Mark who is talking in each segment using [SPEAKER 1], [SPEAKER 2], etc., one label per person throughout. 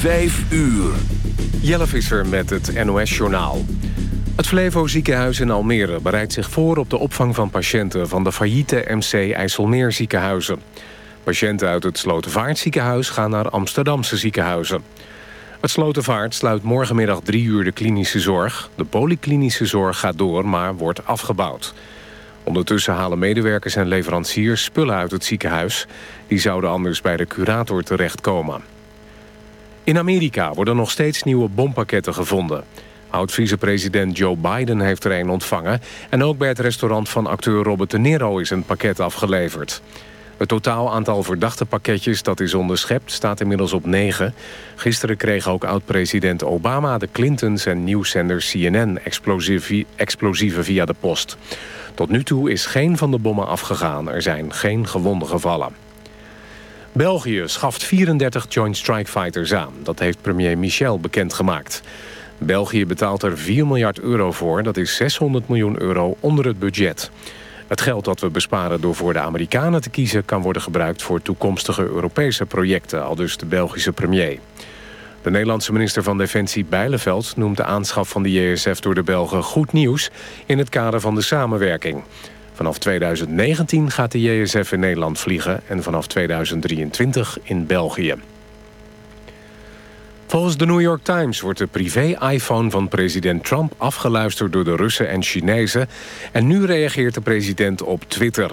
[SPEAKER 1] Vijf uur.
[SPEAKER 2] Jelle Visser met het NOS-journaal. Het Flevo ziekenhuis in Almere bereidt zich voor op de opvang van patiënten... van de failliete MC IJsselmeer ziekenhuizen. Patiënten uit het Slotervaartziekenhuis gaan naar Amsterdamse ziekenhuizen. Het Slotervaart sluit morgenmiddag drie uur de klinische zorg. De polyklinische zorg gaat door, maar wordt afgebouwd. Ondertussen halen medewerkers en leveranciers spullen uit het ziekenhuis. Die zouden anders bij de curator terechtkomen. In Amerika worden nog steeds nieuwe bompakketten gevonden. Oud-vicepresident Joe Biden heeft er een ontvangen... en ook bij het restaurant van acteur Robert De Niro is een pakket afgeleverd. Het totaal aantal verdachte pakketjes dat is onderschept staat inmiddels op negen. Gisteren kreeg ook oud-president Obama, de Clintons en nieuwszender CNN explosieven via de post. Tot nu toe is geen van de bommen afgegaan. Er zijn geen gewonden gevallen. België schaft 34 Joint Strike Fighters aan. Dat heeft premier Michel bekendgemaakt. België betaalt er 4 miljard euro voor. Dat is 600 miljoen euro onder het budget. Het geld dat we besparen door voor de Amerikanen te kiezen... kan worden gebruikt voor toekomstige Europese projecten... al dus de Belgische premier. De Nederlandse minister van Defensie Bijleveld noemt de aanschaf van de JSF door de Belgen goed nieuws in het kader van de samenwerking. Vanaf 2019 gaat de JSF in Nederland vliegen en vanaf 2023 in België. Volgens de New York Times wordt de privé-iPhone van president Trump afgeluisterd door de Russen en Chinezen. En nu reageert de president op Twitter.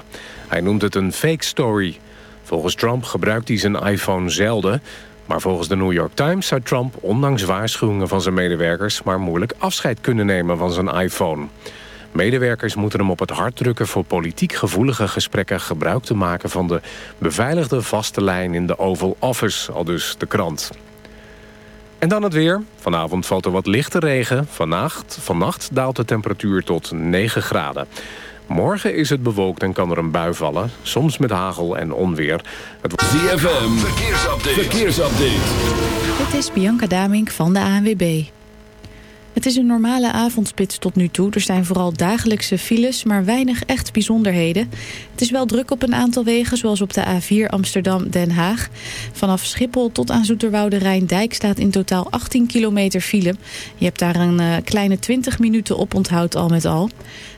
[SPEAKER 2] Hij noemt het een fake story. Volgens Trump gebruikt hij zijn iPhone zelden. Maar volgens de New York Times zou Trump, ondanks waarschuwingen van zijn medewerkers... maar moeilijk afscheid kunnen nemen van zijn iPhone. Medewerkers moeten hem op het hart drukken voor politiek gevoelige gesprekken... gebruik te maken van de beveiligde vaste lijn in de Oval Office, al dus de krant. En dan het weer. Vanavond valt er wat lichte regen. Vannacht, vannacht daalt de temperatuur tot 9 graden. Morgen is het bewolkt en kan er een bui vallen. Soms met hagel en onweer.
[SPEAKER 1] Het... ZFM, verkeersupdate. verkeersupdate.
[SPEAKER 3] Dit is Bianca Damink van de ANWB. Het is een normale avondspits tot nu toe. Er zijn vooral dagelijkse files, maar weinig echt bijzonderheden. Het is wel druk op een aantal wegen, zoals op de A4 Amsterdam-Den Haag. Vanaf Schiphol tot aan Zoeterwoude Rijndijk staat in totaal 18 kilometer file. Je hebt daar een uh, kleine 20 minuten op onthoud al met al.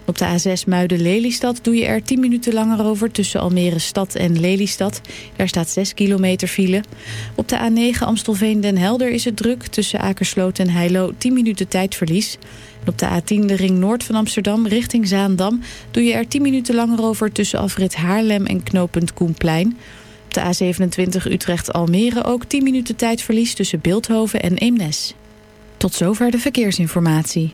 [SPEAKER 3] Op de A6 Muiden-Lelystad doe je er 10 minuten langer over... tussen Almere Stad en Lelystad. Daar staat 6 kilometer file. Op de A9 Amstelveen-Den Helder is het druk... tussen Akersloot en Heilo 10 minuten tijdverlies. En op de A10 de ring noord van Amsterdam richting Zaandam... doe je er 10 minuten langer over tussen afrit Haarlem en knooppunt Koenplein... Op de A27 Utrecht-Almere ook 10 minuten tijdverlies tussen Beeldhoven en Eemnes. Tot zover de verkeersinformatie.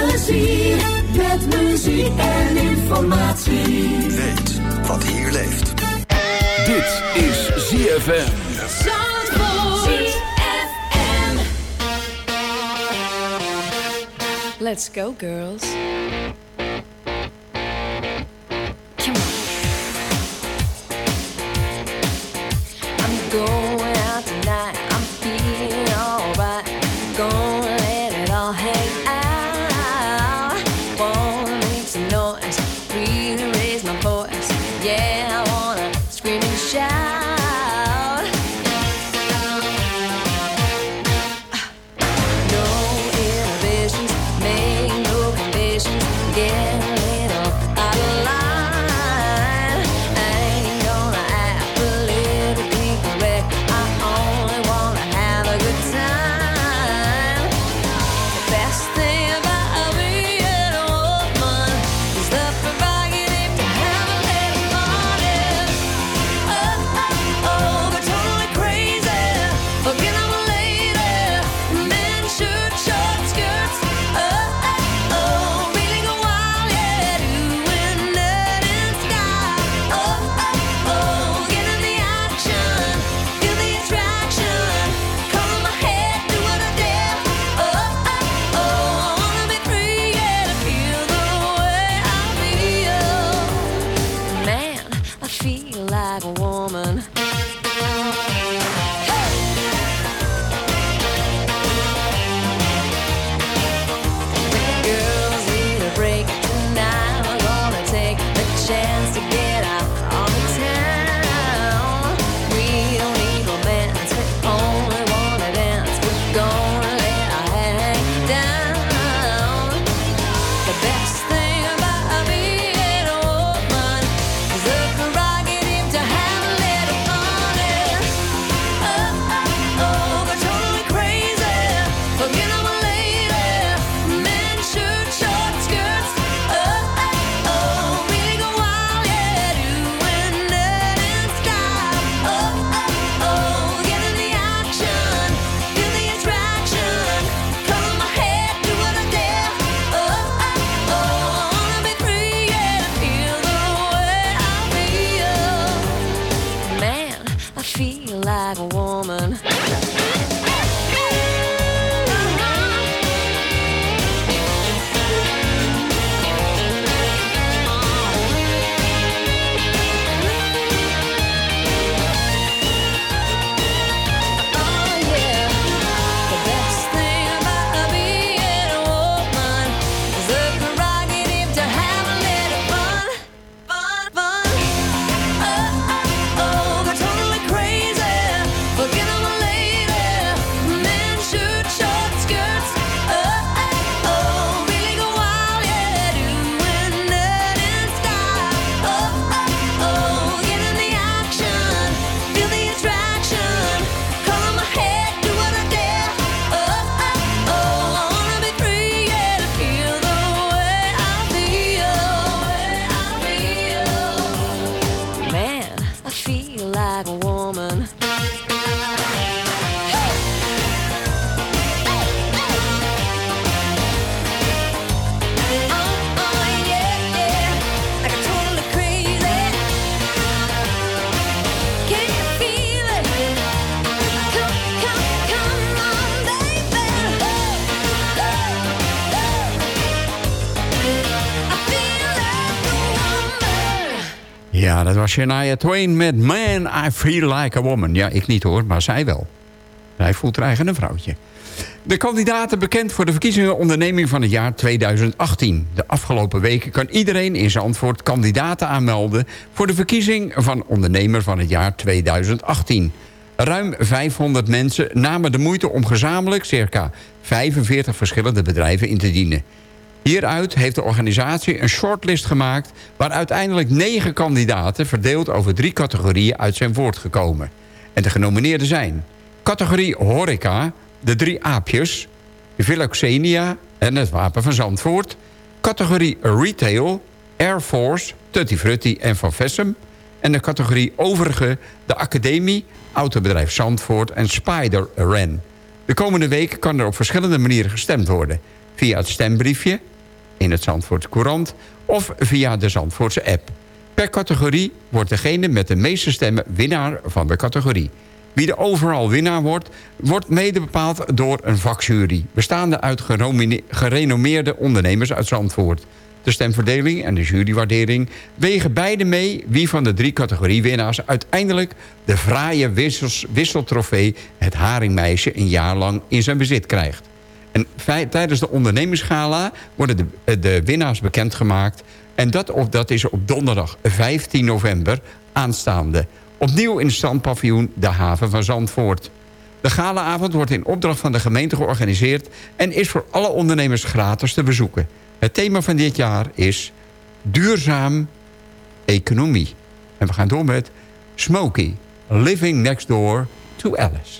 [SPEAKER 4] plezier met muziek en informatie.
[SPEAKER 5] Weet wat hier leeft.
[SPEAKER 1] Dit is ZFM.
[SPEAKER 6] Let's go, girls.
[SPEAKER 7] was Shania Twain met Man, I Feel Like a Woman. Ja, ik niet hoor, maar zij wel. Zij voelt er eigen een vrouwtje. De kandidaten bekend voor de verkiezingen onderneming van het jaar 2018. De afgelopen weken kan iedereen in zijn antwoord kandidaten aanmelden... voor de verkiezing van ondernemer van het jaar 2018. Ruim 500 mensen namen de moeite om gezamenlijk circa 45 verschillende bedrijven in te dienen. Hieruit heeft de organisatie een shortlist gemaakt... waar uiteindelijk negen kandidaten verdeeld over drie categorieën uit zijn voortgekomen. En de genomineerden zijn categorie horeca, de drie aapjes... de Philoxenia en het Wapen van Zandvoort... categorie retail, Air Force, Tutti Frutti en Van Vessem... en de categorie overige, de academie, autobedrijf Zandvoort en Spider Ren. De komende week kan er op verschillende manieren gestemd worden... via het stembriefje in het Zandvoort Courant of via de Zandvoortse app. Per categorie wordt degene met de meeste stemmen winnaar van de categorie. Wie de overal winnaar wordt, wordt mede bepaald door een vakjury... bestaande uit gerenommeerde ondernemers uit Zandvoort. De stemverdeling en de jurywaardering wegen beide mee... wie van de drie categoriewinnaars uiteindelijk de fraaie wisseltrofee... het Haringmeisje een jaar lang in zijn bezit krijgt. En tijdens de ondernemingsgala worden de, eh, de winnaars bekendgemaakt... en dat, op, dat is op donderdag 15 november aanstaande. Opnieuw in strandpaviljoen de haven van Zandvoort. De galaavond wordt in opdracht van de gemeente georganiseerd... en is voor alle ondernemers gratis te bezoeken. Het thema van dit jaar is duurzaam economie. En we gaan door met Smokey, Living Next Door to Alice.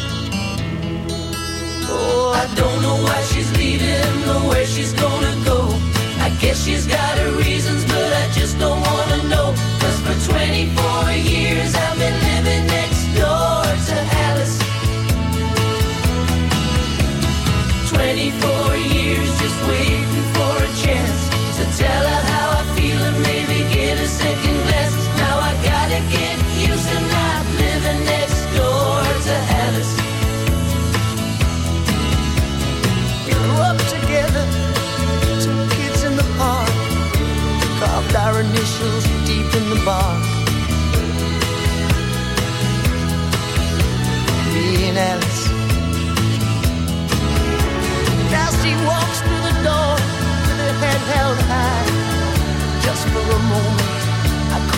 [SPEAKER 6] I don't know why she's leaving or where she's gonna go. I guess she's got her reasons, but I just don't wanna know. Cause for 24 years I've been living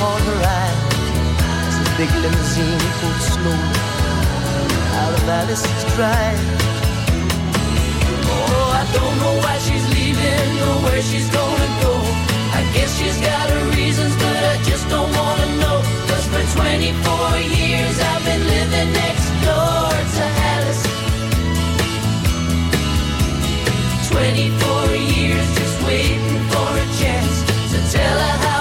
[SPEAKER 6] Caught her eye as the big limousine pulled slowly out of Alice's drive. Oh, I don't know why she's leaving or where she's gonna go. I guess she's got her reasons, but I just don't wanna know. Cause for 24 years I've been living next door to Alice. 24 years just waiting for a chance to tell her how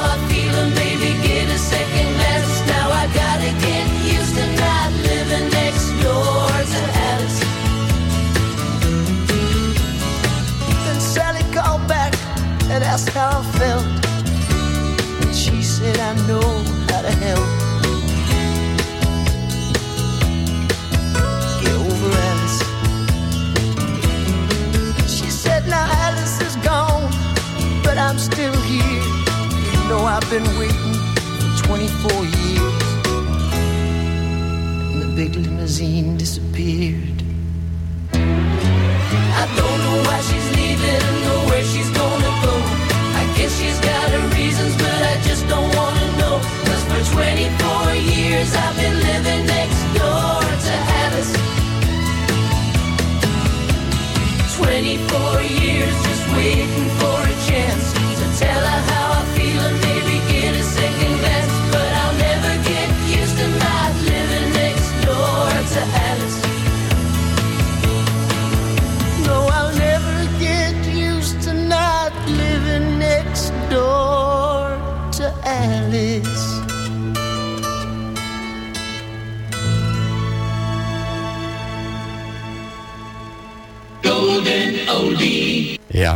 [SPEAKER 6] asked how I felt. And she said, I know how to help. Get over Alice. She said, now Alice is gone, but I'm still here. You know I've been waiting for 24 years. And the big limousine disappeared.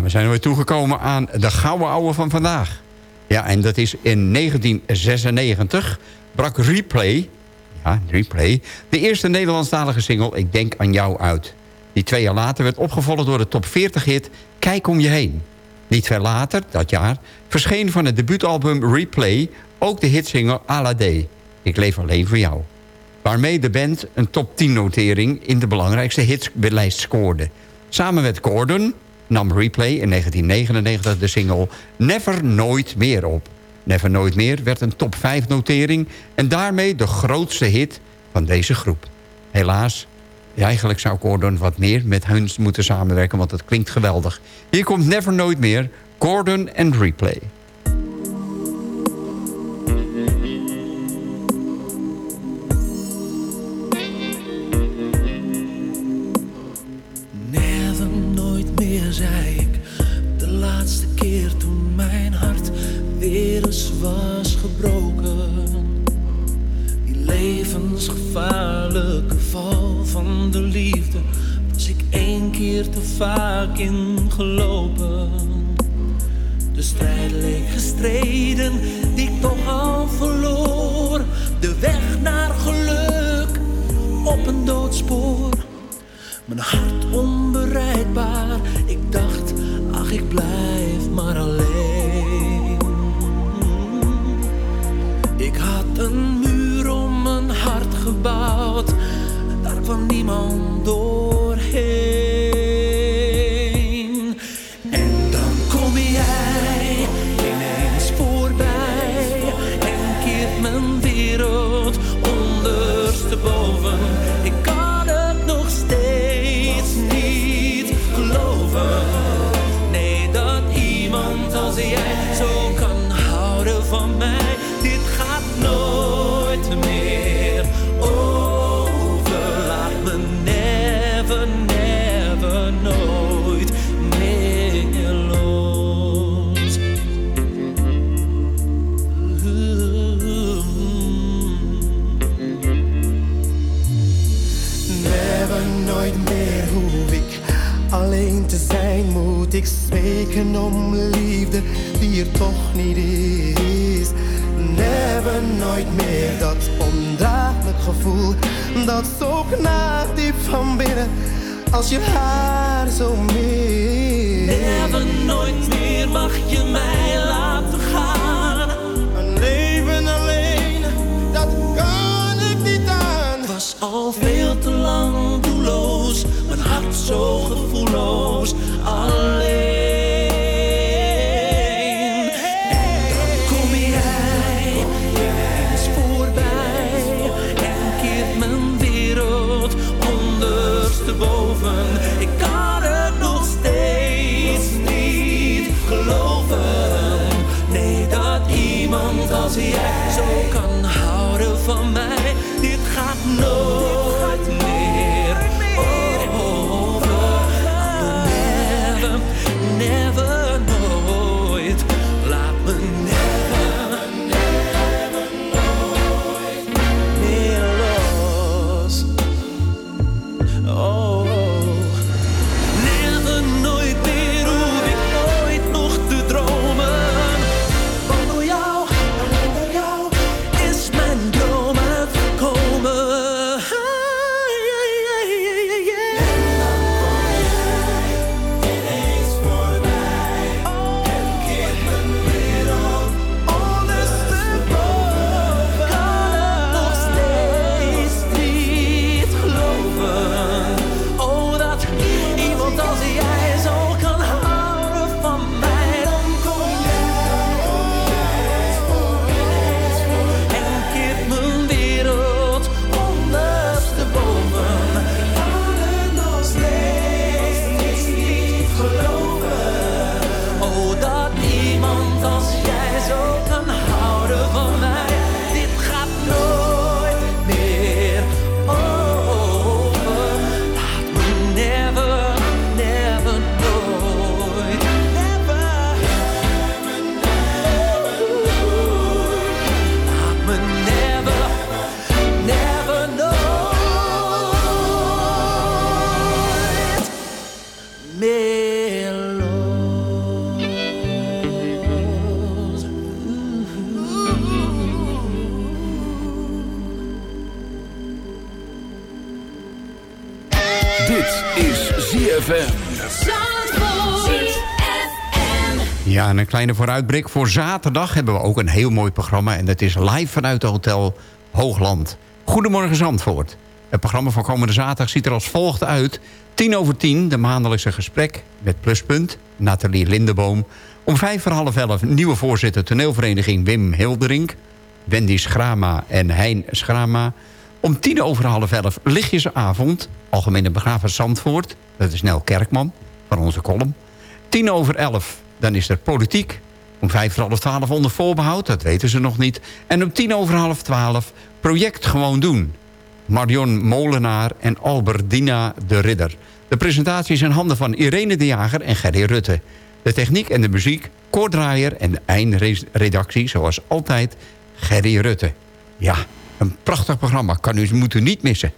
[SPEAKER 7] We zijn weer toegekomen aan de gouden ouwe van vandaag. Ja, en dat is in 1996 brak Replay, ja, Replay... de eerste Nederlandstalige single Ik Denk Aan Jou uit. Die twee jaar later werd opgevolgd door de top 40-hit Kijk Om Je Heen. Niet ver later, dat jaar, verscheen van het debuutalbum Replay... ook de hitsingle Alade, Ik Leef Alleen Voor Jou. Waarmee de band een top 10-notering in de belangrijkste hitslijst scoorde. Samen met Gordon nam Replay in 1999 de single Never Nooit Meer op. Never Nooit Meer werd een top 5 notering... en daarmee de grootste hit van deze groep. Helaas, eigenlijk zou Gordon wat meer met hun moeten samenwerken... want het klinkt geweldig. Hier komt Never Nooit Meer, Gordon
[SPEAKER 8] en
[SPEAKER 9] Replay. je haar zo meer.
[SPEAKER 8] Never, nooit meer mag je mij laten gaan.
[SPEAKER 9] Een leven alleen, dat kan ik niet aan.
[SPEAKER 8] Was al veel te lang doelloos, mijn hart zo gevoelloos.
[SPEAKER 7] kleine vooruitblik. Voor zaterdag hebben we ook een heel mooi programma... en dat is live vanuit het Hotel Hoogland. Goedemorgen Zandvoort. Het programma van komende zaterdag ziet er als volgt uit. 10 over 10, de maandelijkse gesprek met Pluspunt, Nathalie Lindeboom. Om vijf voor half elf nieuwe voorzitter toneelvereniging Wim Hilderink... Wendy Schrama en Hein Schrama. Om tien over half elf lichtjesavond, algemene begraven Zandvoort. Dat is Nel Kerkman van onze column. Tien over elf
[SPEAKER 8] dan is er politiek. Om vijf voor half twaalf onder voorbehoud, dat weten ze nog niet. En om tien over half twaalf project gewoon doen. Marion Molenaar en Albertina de Ridder. De presentatie is in handen van Irene de Jager en Gerry Rutte. De techniek en de muziek, koordraaier en de eindredactie, zoals altijd, Gerry Rutte. Ja, een prachtig programma, kan u, moet u niet missen.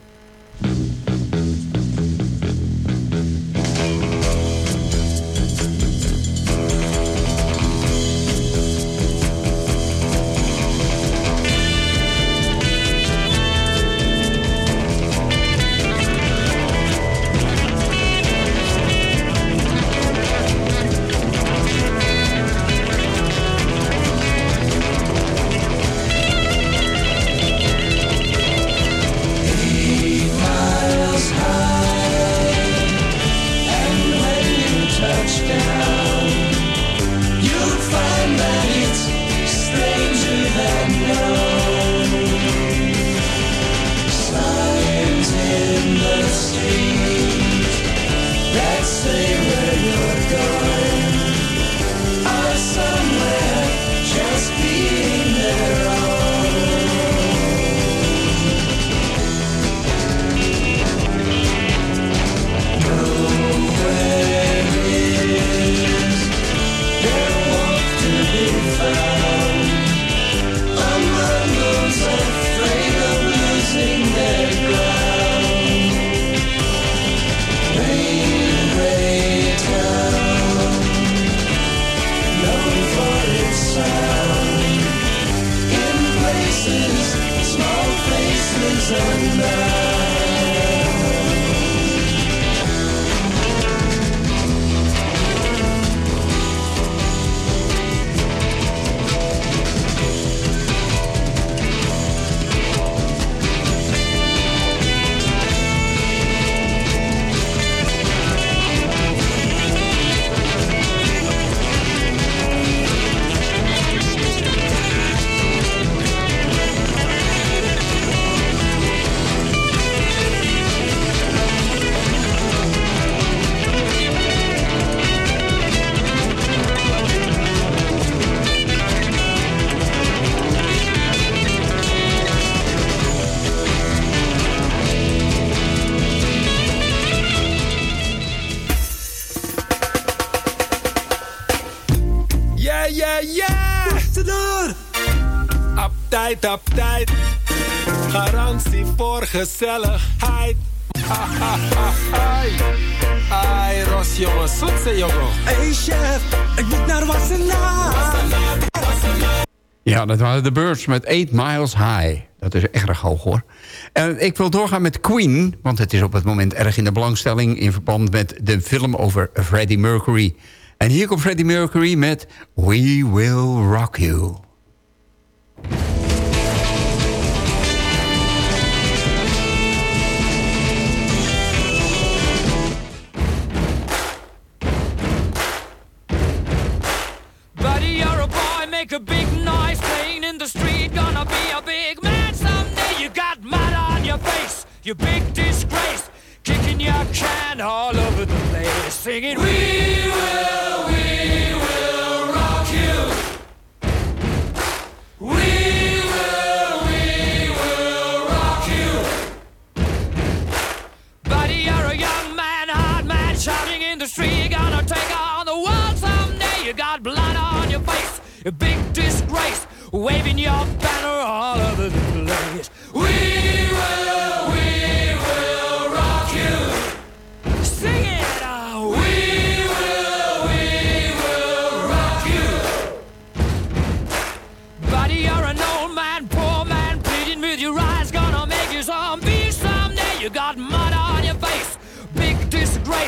[SPEAKER 10] Tijd, op tijd. Garantie voor gezelligheid. Hai. Ai, Ros, jongen, zoetse jongen. Hey, chef, ik moet naar Wassenaar.
[SPEAKER 8] Ja, dat waren de Birds met 8 Miles High. Dat is erg hoog, hoor. En ik wil doorgaan met Queen, want het is op het moment erg in de belangstelling... in verband met de film over Freddie Mercury. En hier komt Freddie Mercury met We Will Rock You.
[SPEAKER 11] You big disgrace. Kicking your can all over the place, singing, We will, we will rock you. We will, we will rock you. Buddy, you're a young man, hard man, shouting in the street. Gonna take on the world someday. You got blood on your face, a big disgrace. Waving your banner all over the place. We will,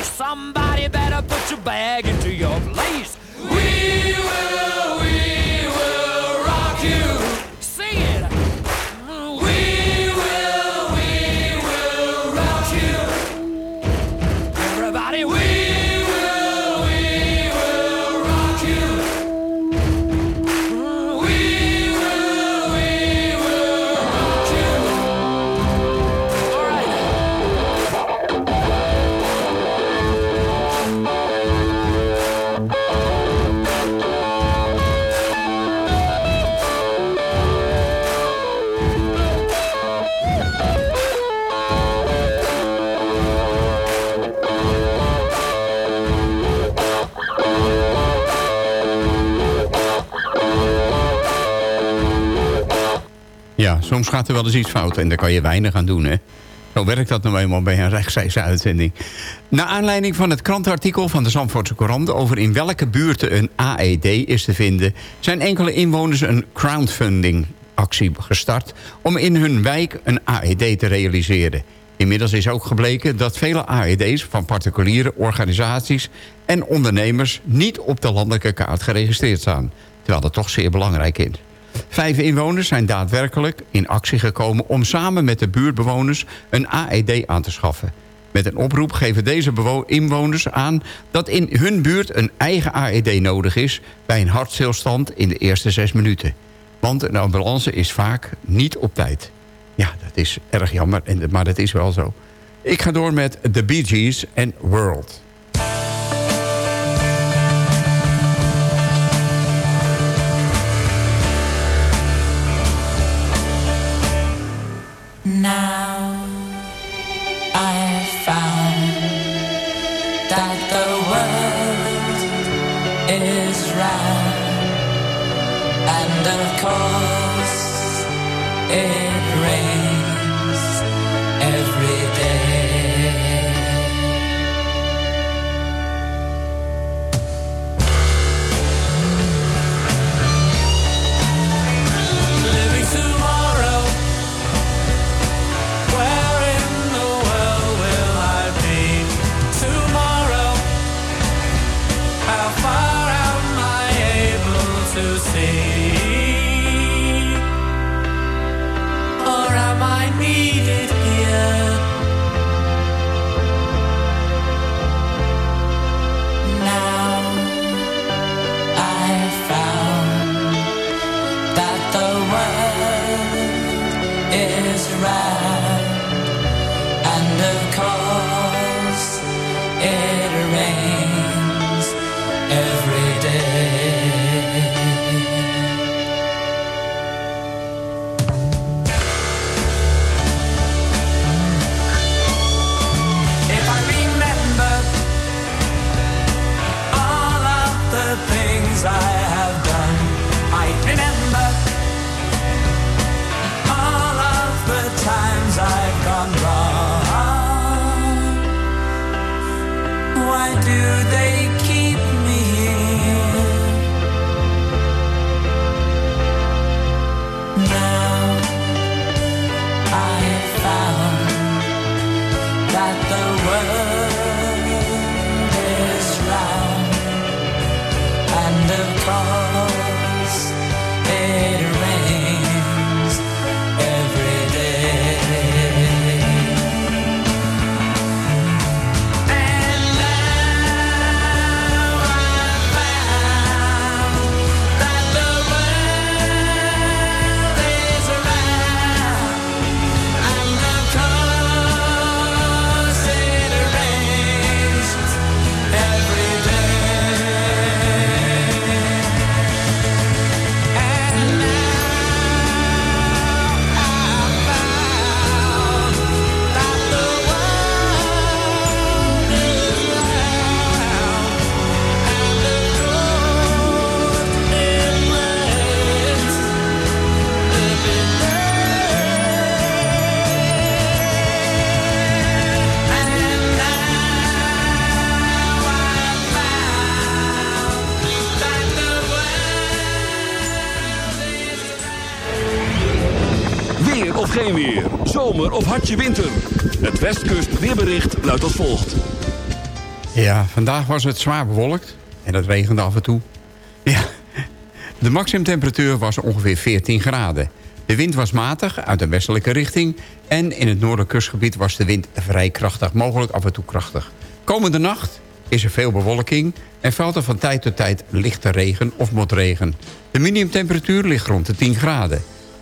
[SPEAKER 11] disgrace. Somebody better put your bag into your place. We will, we will rock you.
[SPEAKER 7] Soms gaat er wel eens iets fout en daar kan je weinig aan doen, hè. Zo werkt dat nou eenmaal bij een rechtstreekse uitzending. Naar aanleiding van het krantenartikel van de Zandvoortse Courant... over in welke buurten een AED is te vinden... zijn enkele inwoners een crowdfunding-actie gestart... om in hun wijk een AED te realiseren. Inmiddels is ook gebleken dat vele AED's van particuliere organisaties... en ondernemers niet op de landelijke kaart geregistreerd staan. Terwijl dat toch zeer belangrijk is. Vijf inwoners zijn daadwerkelijk in actie gekomen... om samen met de buurtbewoners een AED aan te schaffen. Met een oproep geven deze inwoners aan... dat in hun buurt een eigen AED nodig is... bij een hartstilstand in de eerste zes minuten. Want een ambulance is vaak niet op tijd. Ja, dat is erg jammer, maar dat is wel zo. Ik ga door met The Bee Gees en World.
[SPEAKER 11] And of course it rains
[SPEAKER 4] Zomer of hartje winter. Het Westkust weerbericht luidt als volgt.
[SPEAKER 7] Ja, vandaag was het zwaar bewolkt en het regende af en toe. Ja, de maximumtemperatuur was ongeveer 14 graden. De wind was matig uit een westelijke richting... en in het noorderkustgebied was de wind vrij krachtig, mogelijk af en toe krachtig. Komende nacht is er veel bewolking en valt er van tijd tot tijd lichte regen of motregen. De minimumtemperatuur ligt rond de 10 graden.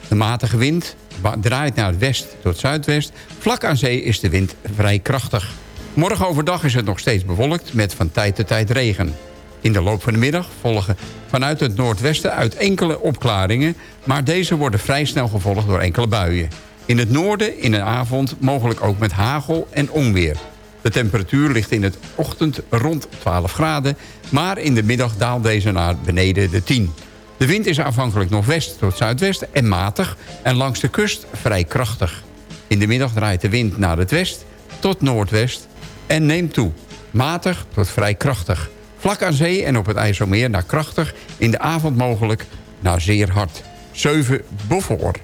[SPEAKER 7] De matige wind draait naar het west tot zuidwest. Vlak aan zee is de wind vrij krachtig. Morgen overdag is het nog steeds bewolkt met van tijd tot tijd regen. In de loop van de middag volgen vanuit het noordwesten uit enkele opklaringen... maar deze worden vrij snel gevolgd door enkele buien. In het noorden in de avond mogelijk ook met hagel en onweer. De temperatuur ligt in het ochtend rond 12 graden... maar in de middag daalt deze naar beneden de 10. De wind is afhankelijk nog west tot zuidwest en matig... en langs de kust vrij krachtig. In de middag draait de wind naar het west tot noordwest en neemt toe. Matig tot vrij krachtig. Vlak aan zee en op het IJsselmeer naar krachtig... in de avond mogelijk naar zeer hard. 7 Beaufort.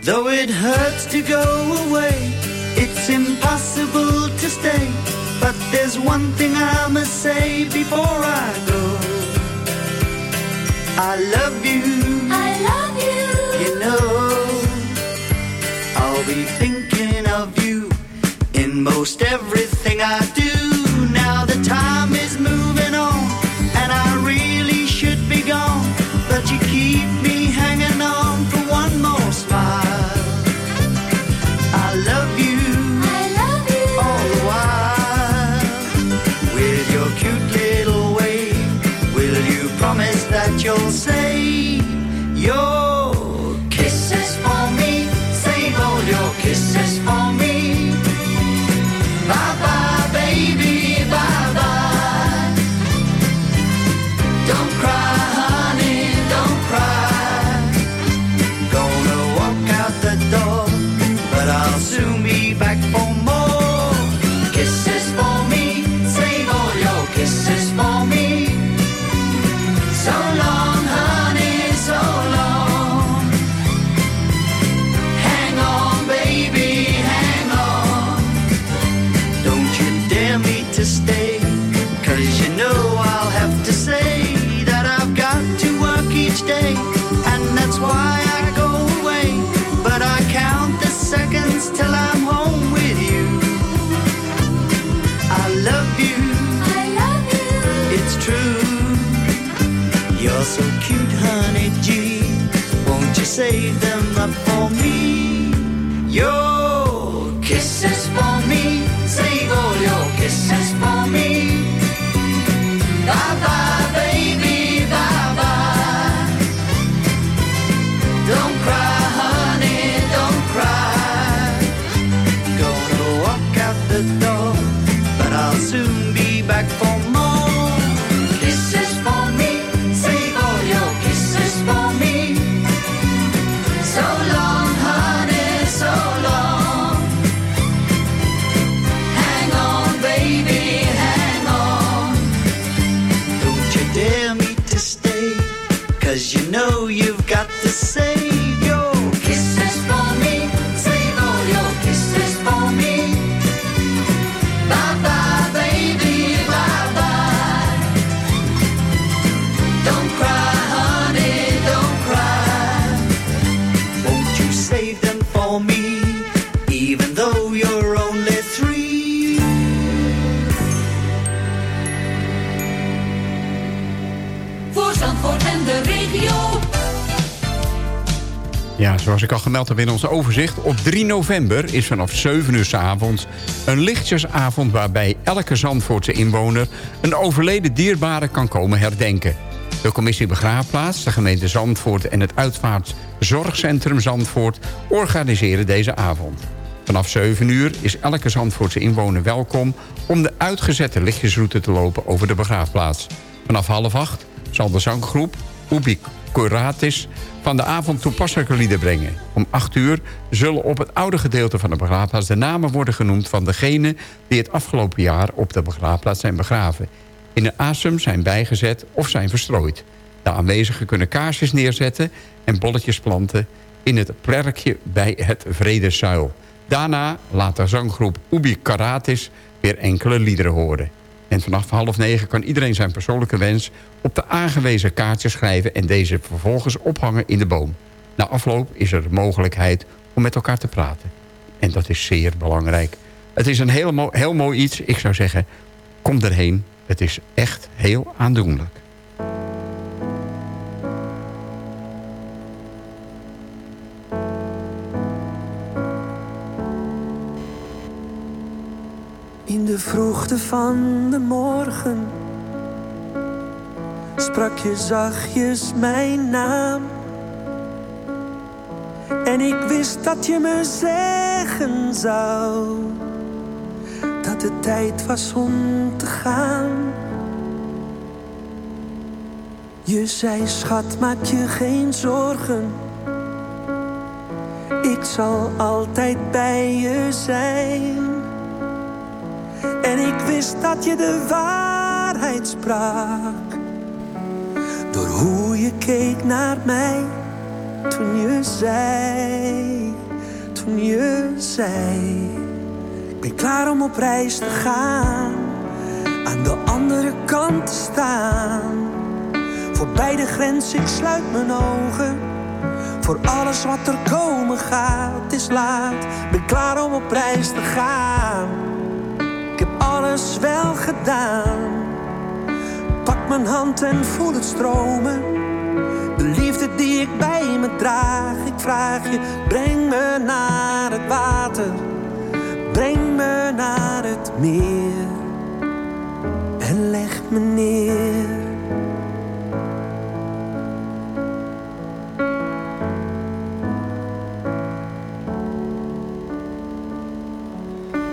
[SPEAKER 12] Though it hurts to go away, it's impossible. But there's one thing I must say before I go. I love you. I love you. You know, I'll be thinking of you in most everything I do.
[SPEAKER 7] In ons overzicht... op 3 november is vanaf 7 uur s avonds een lichtjesavond... waarbij elke Zandvoortse inwoner een overleden dierbare kan komen herdenken. De commissie Begraafplaats, de gemeente Zandvoort... en het Uitvaartzorgcentrum Zandvoort organiseren deze avond. Vanaf 7 uur is elke Zandvoortse inwoner welkom... om de uitgezette lichtjesroute te lopen over de begraafplaats. Vanaf half acht zal de zanggroep Ubicoratis van de avond toepasselijke lieden brengen. Om 8 uur zullen op het oude gedeelte van de begraafplaats... de namen worden genoemd van degenen die het afgelopen jaar... op de begraafplaats zijn begraven. In een asum zijn bijgezet of zijn verstrooid. De aanwezigen kunnen kaarsjes neerzetten en bolletjes planten... in het plerkje bij het Vredezuil. Daarna laat de zanggroep Ubi Karatis weer enkele liederen horen. En vanaf half negen kan iedereen zijn persoonlijke wens... op de aangewezen kaartjes schrijven... en deze vervolgens ophangen in de boom. Na afloop is er de mogelijkheid om met elkaar te praten. En dat is zeer belangrijk. Het is een heel, heel mooi iets. Ik zou zeggen, kom erheen. Het is echt heel aandoenlijk.
[SPEAKER 13] De vroegte van de morgen sprak je zachtjes mijn naam. En ik wist dat je me zeggen zou dat het tijd was om te gaan.
[SPEAKER 8] Je zei, schat, maak je geen zorgen. Ik zal altijd bij je zijn. En ik wist dat je de waarheid sprak. Door hoe je keek naar mij. Toen je zei, toen je zei. Ik ben klaar om op reis te gaan. Aan de andere kant te staan. Voorbij de grens, ik sluit mijn ogen. Voor alles wat er komen gaat, is laat. Ben klaar om op reis te gaan. Ik heb alles wel gedaan. Pak mijn hand en voel het stromen. De liefde die ik bij me draag. Ik vraag je, breng me naar het water. Breng me naar het meer. En leg me neer.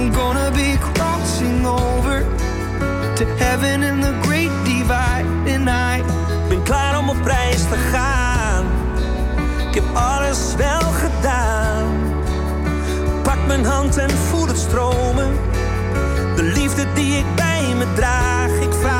[SPEAKER 8] I'm gonna be crossing over to heaven in the great divide. And I ben klaar om op reis te gaan. Ik heb alles wel gedaan. Pak mijn hand en voel het stromen. De liefde die ik bij me draag. Ik vraag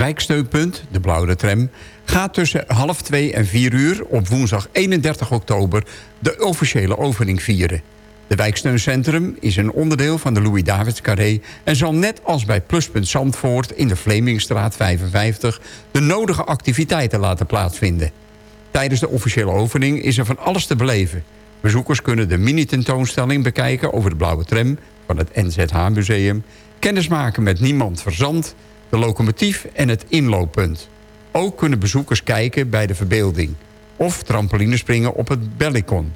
[SPEAKER 7] Wijksteunpunt, de Blauwe Tram, gaat tussen half twee en vier uur op woensdag 31 oktober de officiële opening vieren. De wijksteuncentrum is een onderdeel van de Louis-Davids Carré... en zal net als bij Pluspunt Zandvoort in de Vlemingstraat 55... de nodige activiteiten laten plaatsvinden. Tijdens de officiële opening is er van alles te beleven. Bezoekers kunnen de mini-tentoonstelling bekijken over de blauwe tram... van het NZH-museum, kennismaken met Niemand Verzand... de locomotief en het inlooppunt. Ook kunnen bezoekers kijken bij de verbeelding... of trampolinespringen op het Bellicon.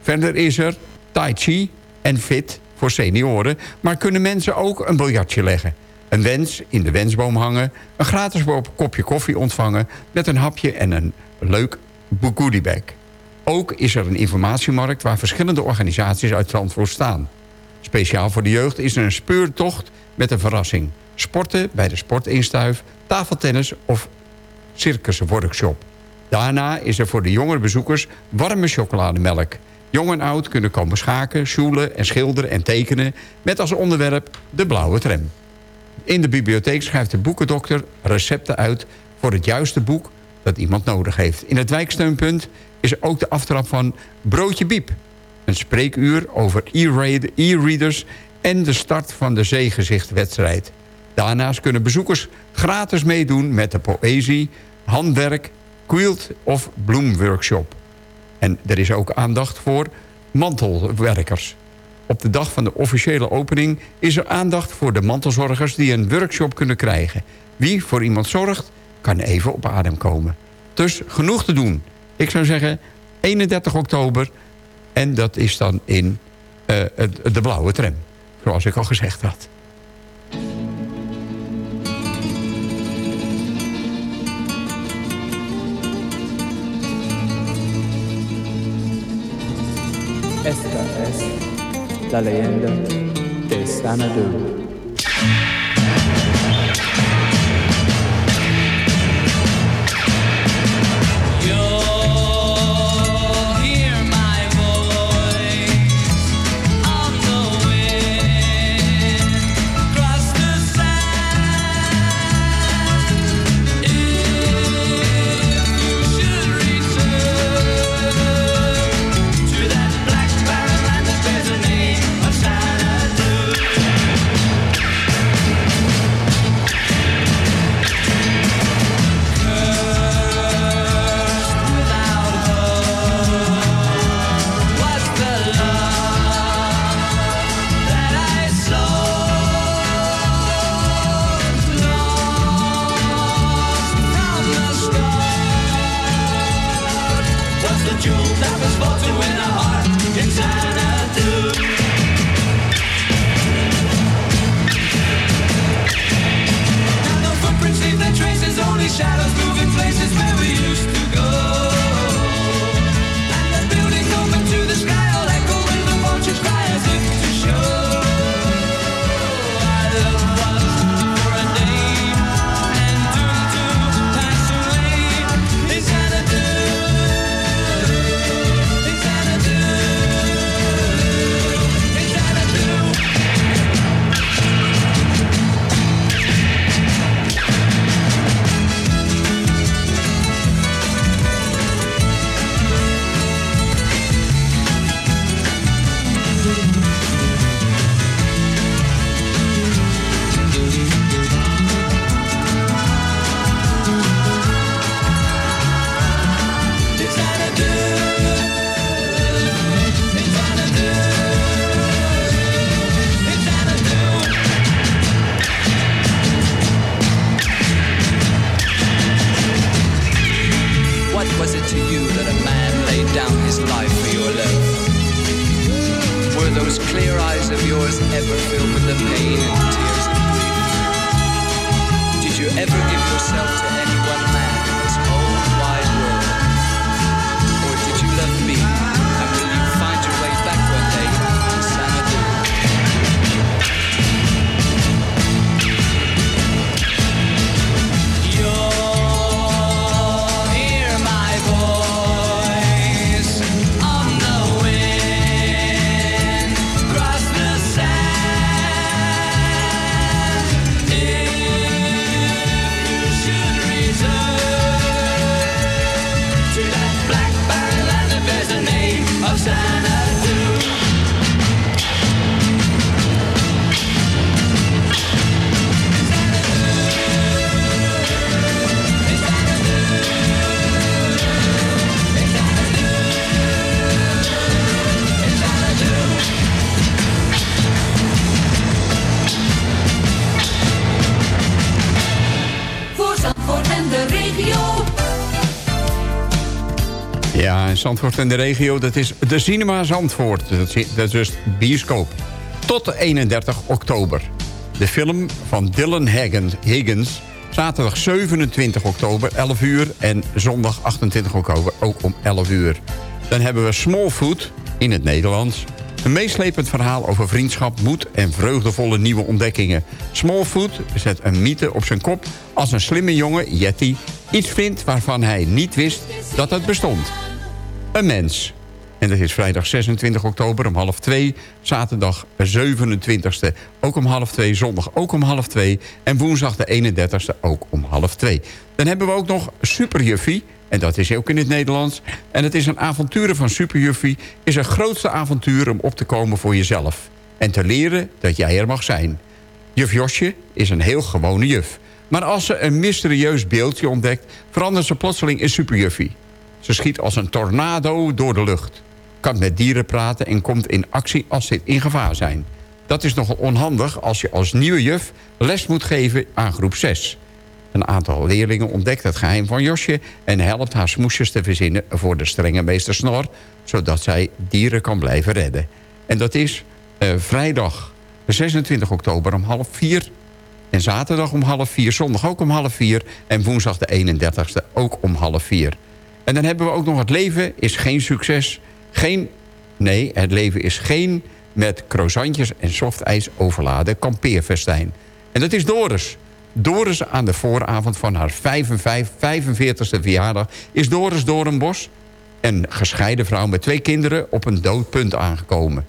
[SPEAKER 7] Verder is er tai chi en fit voor senioren... maar kunnen mensen ook een biljartje leggen... een wens in de wensboom hangen... een gratis kopje koffie ontvangen... met een hapje en een leuk goodiebag. Ook is er een informatiemarkt waar verschillende organisaties uit Zandvoort staan. Speciaal voor de jeugd is er een speurtocht met een verrassing. Sporten bij de sportinstuif, tafeltennis of circusworkshop. Daarna is er voor de jongere bezoekers warme chocolademelk. Jong en oud kunnen komen schaken, sjoelen en schilderen en tekenen... met als onderwerp de blauwe tram. In de bibliotheek schrijft de boekendokter recepten uit... voor het juiste boek dat iemand nodig heeft. In het wijksteunpunt is er ook de aftrap van Broodje Biep. Een spreekuur over e-readers en de start van de zeegezichtwedstrijd. Daarnaast kunnen bezoekers gratis meedoen met de poëzie, handwerk, quilt of bloemworkshop. En er is ook aandacht voor mantelwerkers. Op de dag van de officiële opening is er aandacht voor de mantelzorgers... die een workshop kunnen krijgen. Wie voor iemand zorgt, kan even op adem komen. Dus genoeg te doen. Ik zou zeggen 31 oktober. En dat is dan in het- de blauwe tram. Zoals ik al gezegd had.
[SPEAKER 11] Esta es la leyenda de Xanadu.
[SPEAKER 14] Down his life for your love? Were those clear eyes of yours ever filled with the pain and tears of grief? Did you ever give yourself to
[SPEAKER 7] Ja, en Zandvoort en de regio, dat is de Cinema Zandvoort. Dat is, dat is dus bioscoop. Tot 31 oktober. De film van Dylan Higgins zaterdag 27 oktober, 11 uur... en zondag 28 oktober, ook om 11 uur. Dan hebben we Smallfoot, in het Nederlands... Een meeslepend verhaal over vriendschap, moed en vreugdevolle nieuwe ontdekkingen. Smallfoot zet een mythe op zijn kop als een slimme jongen, Yeti... iets vindt waarvan hij niet wist dat het bestond. Een mens. En dat is vrijdag 26 oktober om half 2. Zaterdag 27e ook om half 2. Zondag ook om half 2. En woensdag de 31e ook om half 2. Dan hebben we ook nog Superjuffie. En dat is ook in het Nederlands. En het is een avonturen van Superjuffie. Is een grootste avontuur om op te komen voor jezelf. En te leren dat jij er mag zijn. Juf Josje is een heel gewone juf. Maar als ze een mysterieus beeldje ontdekt... verandert ze plotseling in superjuffie. Ze schiet als een tornado door de lucht. Kan met dieren praten en komt in actie als ze in gevaar zijn. Dat is nogal onhandig als je als nieuwe juf les moet geven aan groep 6. Een aantal leerlingen ontdekt het geheim van Josje... en helpt haar smoesjes te verzinnen voor de strenge meester Snor... zodat zij dieren kan blijven redden. En dat is eh, vrijdag 26 oktober om half vier... en zaterdag om half vier, zondag ook om half vier... en woensdag de 31ste ook om half vier. En dan hebben we ook nog het leven is geen succes. Geen, nee, het leven is geen met croissantjes en softijs overladen kampeerfestijn. En dat is Doris. Doris aan de vooravond van haar 55, 45ste verjaardag... is Doris Doornbos, een gescheiden vrouw met twee kinderen... op een doodpunt aangekomen.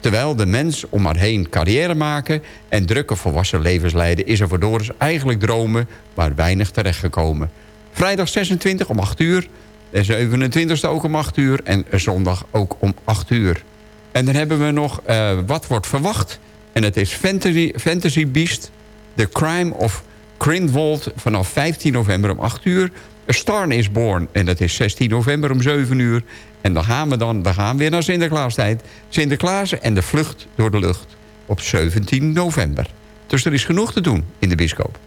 [SPEAKER 7] Terwijl de mens om haar heen carrière maken... en drukke volwassen levens leiden... is er voor Doris eigenlijk dromen, maar weinig terechtgekomen. Vrijdag 26 om 8 uur... de 27e ook om 8 uur... en zondag ook om 8 uur. En dan hebben we nog uh, Wat wordt verwacht. En het is Fantasy, Fantasy Beast... The Crime of Grindelwald vanaf 15 november om 8 uur. A Star is Born en dat is 16 november om 7 uur. En dan gaan we dan we gaan weer naar Sinterklaastijd. Sinterklaas en de vlucht door de lucht op 17 november. Dus er is genoeg te doen in de bioscoop.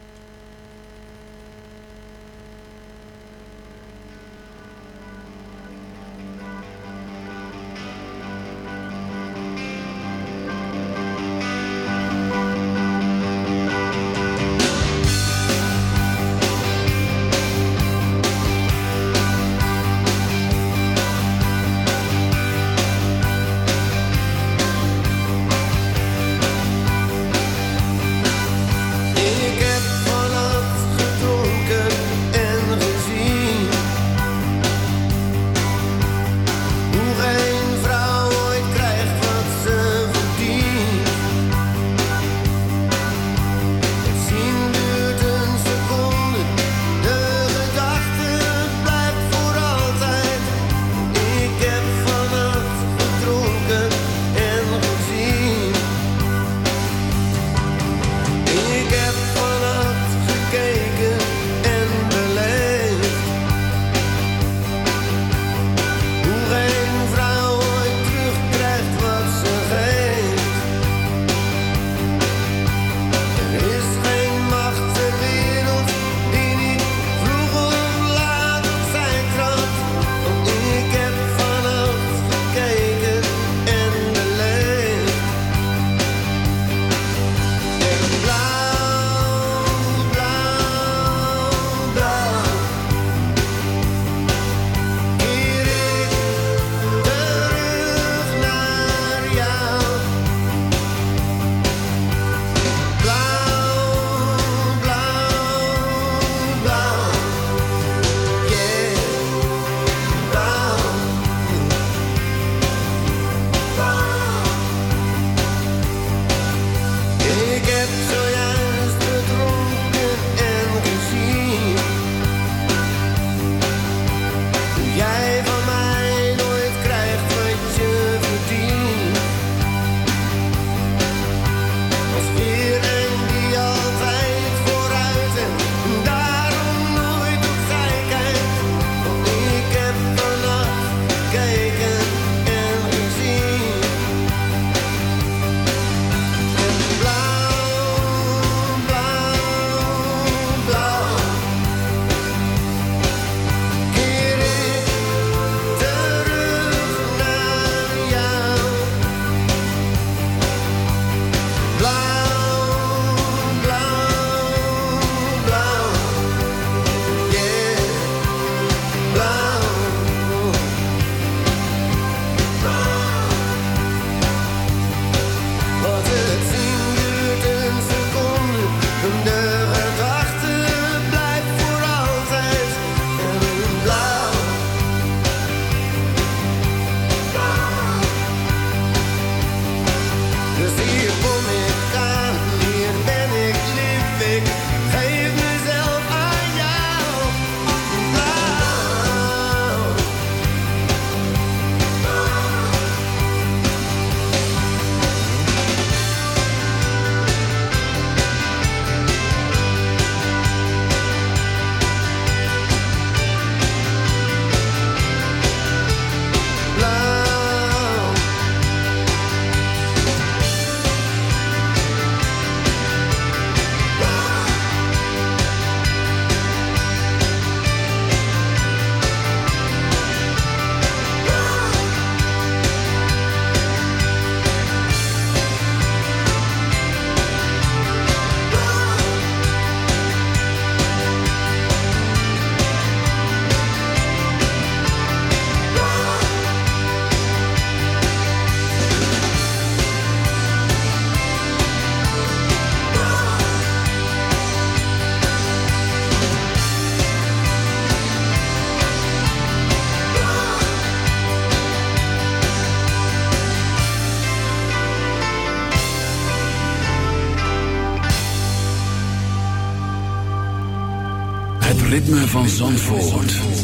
[SPEAKER 1] van Zandvoort.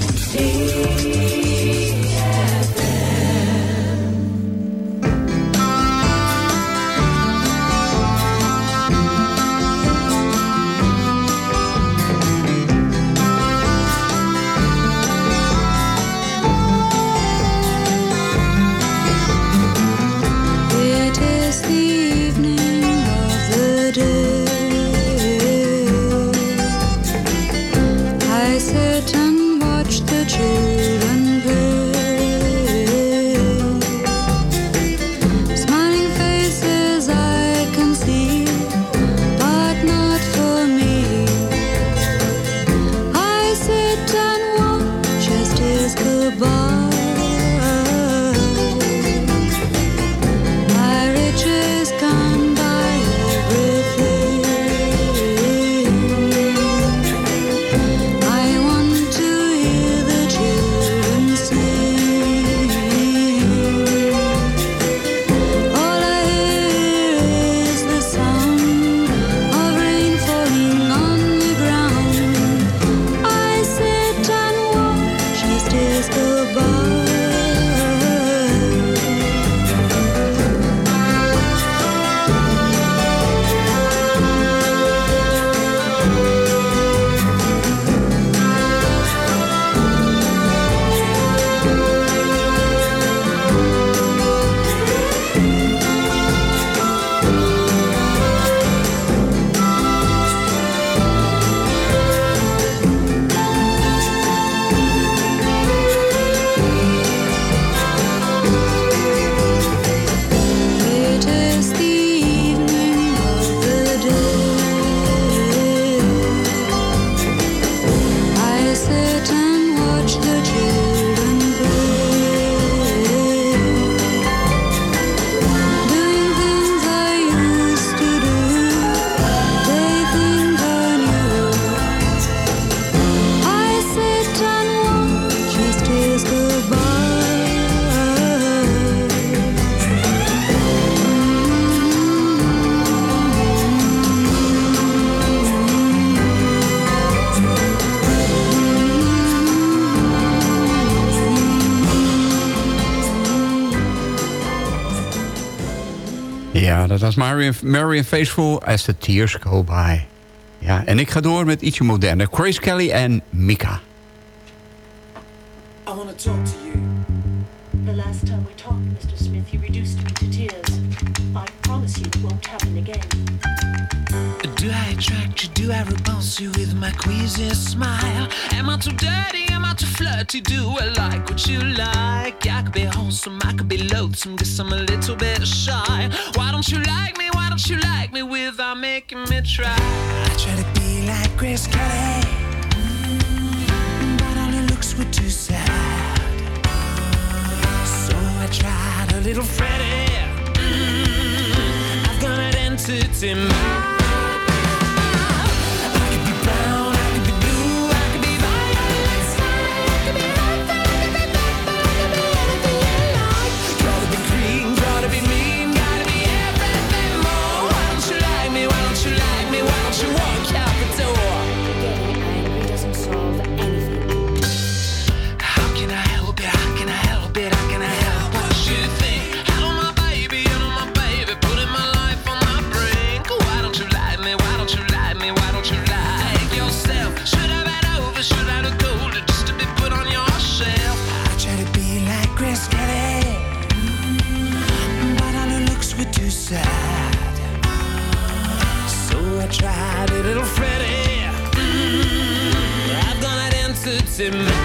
[SPEAKER 7] was Marion, Marion Faithful as the tears go by. Ja, en ik ga door met ietsje moderner. Grace Kelly en Mika.
[SPEAKER 11] I want to talk to you.
[SPEAKER 15] The last time we talked, Mr. Smith, you reduced me to tears. I promise you it won't happen again.
[SPEAKER 11] Do I attract you? Do I repulse you with my queasy smile? Am I too dirty? Am I too flirty? Do I like what you like? could be wholesome, I could be loathsome, guess I'm a little bit shy. Why don't you like me? Why don't you like me without making me try? I try to be like Chris Kelly, mm, but all her looks were too sad. So I tried a little Freddie. Mm, I've got an entity. in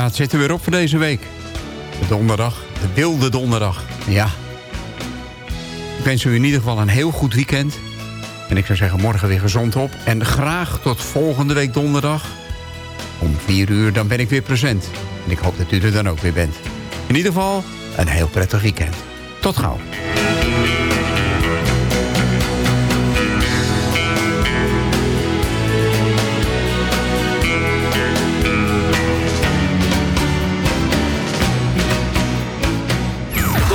[SPEAKER 7] Ja, het zit er weer op voor deze week. De donderdag, de wilde donderdag. Ja. Ik wens u in ieder geval een heel goed weekend. En ik zou zeggen, morgen weer gezond op. En graag tot volgende week donderdag. Om vier uur, dan ben ik weer present. En ik hoop dat u er dan ook weer bent. In ieder geval, een heel prettig weekend. Tot gauw.